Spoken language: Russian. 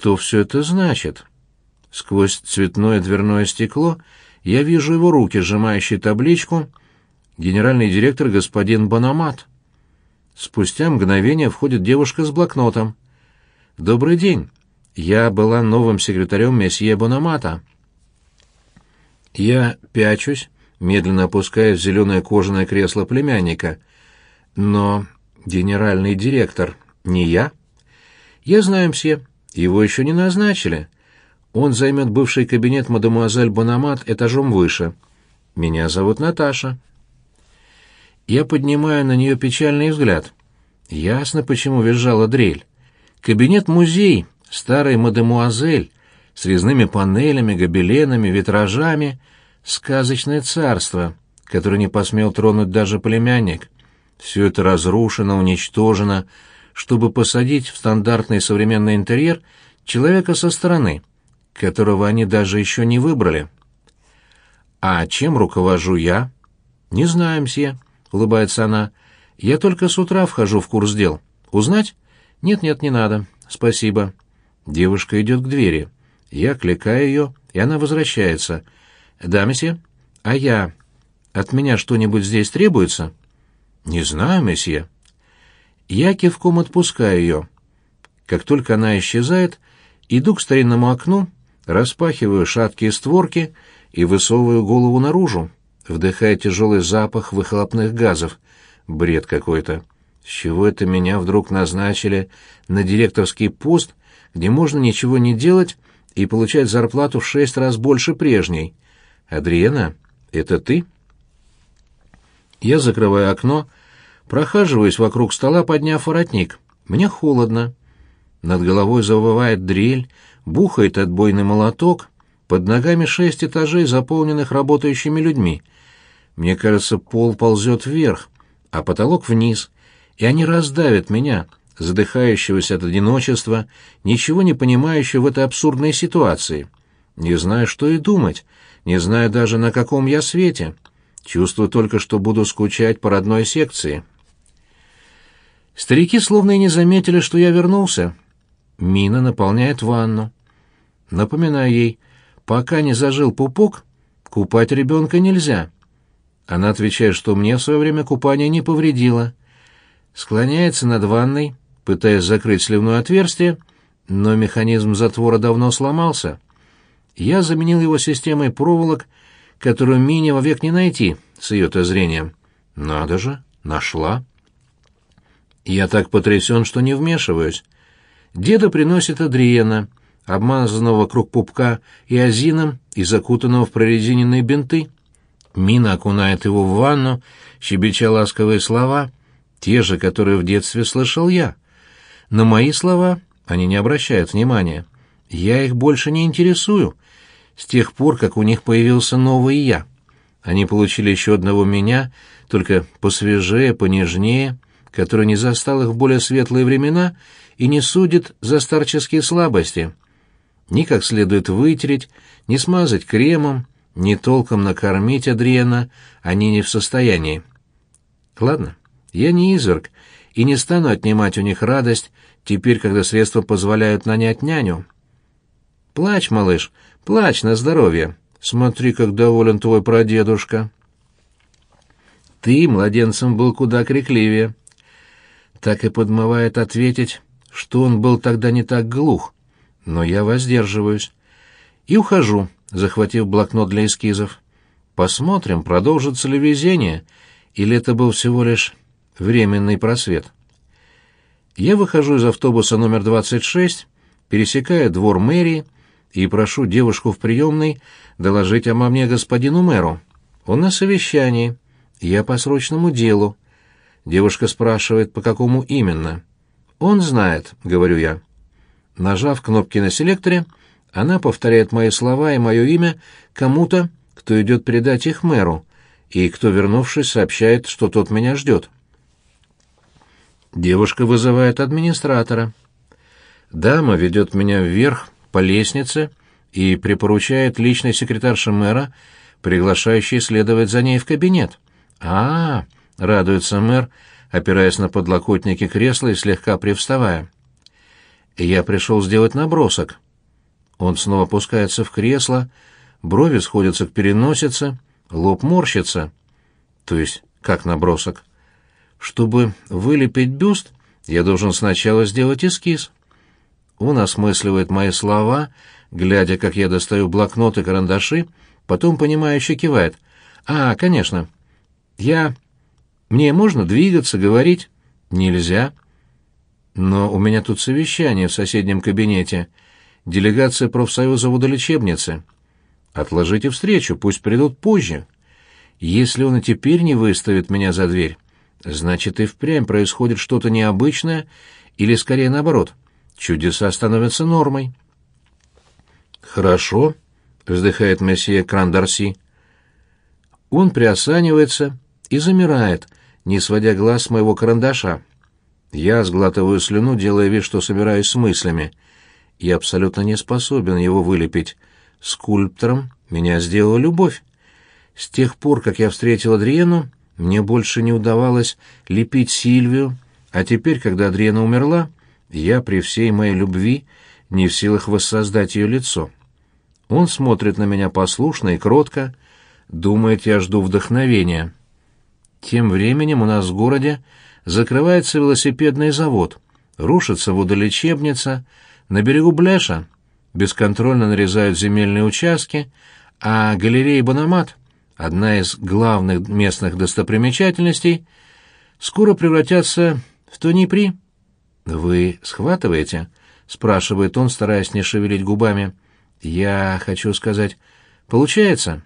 Что все это значит? Сквозь цветное дверное стекло я вижу его руки, сжимающие табличку «Генеральный директор господин Банамат». Спустя мгновение входит девушка с блокнотом. «Добрый день. Я была новым секретарем месье Бономата». Я пячусь, медленно опускаясь в зеленое кожаное кресло племянника. Но генеральный директор не я. Я знаю, мсье, его еще не назначили. Он займет бывший кабинет мадемуазель Бономат этажом выше. Меня зовут Наташа. Я поднимаю на нее печальный взгляд. Ясно, почему визжала дрель. Кабинет-музей, старый мадемуазель, с резными панелями, гобеленами, витражами, сказочное царство, которое не посмел тронуть даже племянник. Все это разрушено, уничтожено, чтобы посадить в стандартный современный интерьер человека со стороны, которого они даже еще не выбрали. «А чем руковожу я?» «Не знаю, мсье», — улыбается она. «Я только с утра вхожу в курс дел. Узнать?» «Нет-нет, не надо. Спасибо». Девушка идет к двери. Я кликаю ее, и она возвращается. «Да, месье? А я? От меня что-нибудь здесь требуется?» «Не знаю, месье». Я кивком отпускаю ее. Как только она исчезает, иду к старинному окну, распахиваю шаткие створки и высовываю голову наружу вдыхая тяжелый запах выхлопных газов. Бред какой-то. С чего это меня вдруг назначили на директорский пост, где можно ничего не делать и получать зарплату в шесть раз больше прежней? Адриена, это ты? Я закрываю окно, прохаживаюсь вокруг стола, подняв воротник. Мне холодно. Над головой завывает дрель, бухает отбойный молоток, под ногами шесть этажей, заполненных работающими людьми. Мне кажется, пол ползет вверх, а потолок вниз, и они раздавят меня, задыхающегося от одиночества, ничего не понимающего в этой абсурдной ситуации. Не знаю, что и думать, не знаю даже, на каком я свете. Чувствую только, что буду скучать по родной секции. Старики словно и не заметили, что я вернулся. Мина наполняет ванну. Напоминаю ей, пока не зажил пупок, купать ребенка нельзя. Она отвечает, что мне в свое время купание не повредило. Склоняется над ванной, пытаясь закрыть сливное отверстие, но механизм затвора давно сломался. Я заменил его системой проволок, которую Мине вовек не найти, с ее-то зрением. Надо же, нашла. Я так потрясен, что не вмешиваюсь. Деда приносит Адриена — обмазанного вокруг пупка и азином и закутанного в прорезиненные бинты. Мина окунает его в ванну, щебеча ласковые слова, те же, которые в детстве слышал я. На мои слова они не обращают внимания. Я их больше не интересую, с тех пор, как у них появился новый я. Они получили еще одного меня, только посвежее, понежнее, который не застал их в более светлые времена и не судит за старческие слабости ни как следует вытереть, ни смазать кремом, ни толком накормить Адриена они не в состоянии. Ладно, я не изверг и не стану отнимать у них радость, теперь, когда средства позволяют нанять няню. Плачь, малыш, плачь на здоровье. Смотри, как доволен твой прадедушка. Ты младенцем был куда крикливее. Так и подмывает ответить, что он был тогда не так глух но я воздерживаюсь. И ухожу, захватив блокнот для эскизов. Посмотрим, продолжится ли везение, или это был всего лишь временный просвет. Я выхожу из автобуса номер 26, пересекаю двор мэрии и прошу девушку в приемной доложить о мне господину мэру. Он на совещании. Я по срочному делу. Девушка спрашивает, по какому именно. «Он знает», — говорю я. Нажав кнопки на селекторе, она повторяет мои слова и мое имя кому-то, кто идет передать их мэру, и кто, вернувшись, сообщает, что тот меня ждет. Девушка вызывает администратора. Дама ведет меня вверх по лестнице и припоручает личной секретарше мэра, приглашающей следовать за ней в кабинет. а, -а, -а радуется мэр, опираясь на подлокотники кресла и слегка привставая. Я пришел сделать набросок. Он снова опускается в кресло, брови сходятся к переносице, лоб морщится. То есть, как набросок? Чтобы вылепить бюст, я должен сначала сделать эскиз. Он осмысливает мои слова, глядя, как я достаю блокнот и карандаши, потом понимающе кивает. «А, конечно. Я... Мне можно двигаться, говорить?» «Нельзя». «Но у меня тут совещание в соседнем кабинете. Делегация профсоюза водолечебницы. Отложите встречу, пусть придут позже. Если он и теперь не выставит меня за дверь, значит и впрямь происходит что-то необычное, или скорее наоборот, чудеса становятся нормой». «Хорошо», — вздыхает месье Крандарси. Он приосанивается и замирает, не сводя глаз с моего карандаша. Я сглатываю слюну, делая вид, что собираюсь с мыслями. Я абсолютно не способен его вылепить. Скульптором меня сделала любовь. С тех пор, как я встретил Адриену, мне больше не удавалось лепить Сильвию, а теперь, когда Адриена умерла, я при всей моей любви не в силах воссоздать ее лицо. Он смотрит на меня послушно и кротко, думает, я жду вдохновения. Тем временем у нас в городе закрывается велосипедный завод, рушится водолечебница, на берегу Блеша бесконтрольно нарезают земельные участки, а галерея Банамат, одна из главных местных достопримечательностей, скоро превратятся в Тонипри. «Вы схватываете?» — спрашивает он, стараясь не шевелить губами. «Я хочу сказать, получается?»